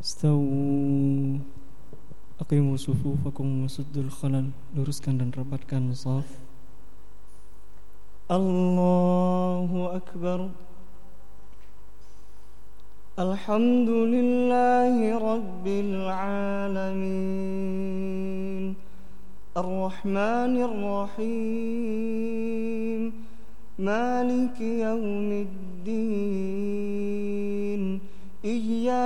استووا. أقيموا صفوفكم وسدوا الخلل. luruskan dan rapatkan saf الله أكبر. الحمد لله رب العالمين. الرحمن الرحيم. مالك يوم الدين.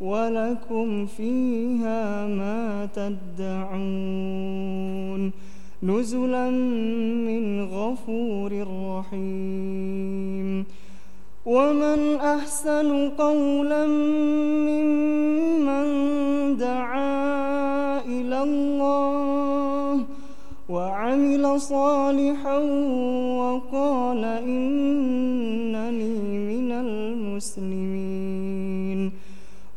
ولكم فيها ما تدعون نزلا من غفور رحيم. ومن أحسن قولا ممن دعا إلى الله وعمل صالحا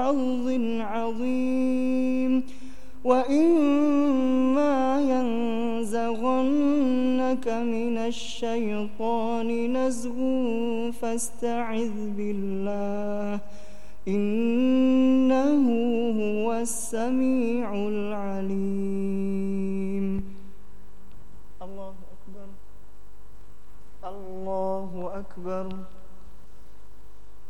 حظ عظيم. وإما ينزغنك من الشيطان نزغ فاستعذ بالله. إنه هو السميع العليم. الله أكبر. الله أكبر.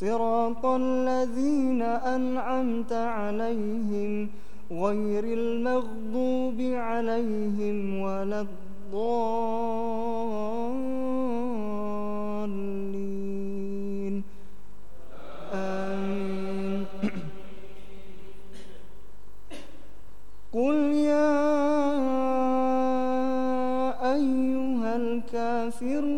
صراط الذين أنعمت عليهم غير المغضوب عليهم ولا الضالين. آمين. قل يا أيها الكافرون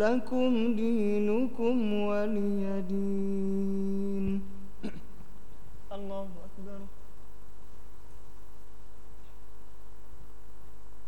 لكم دينكم ولي دين.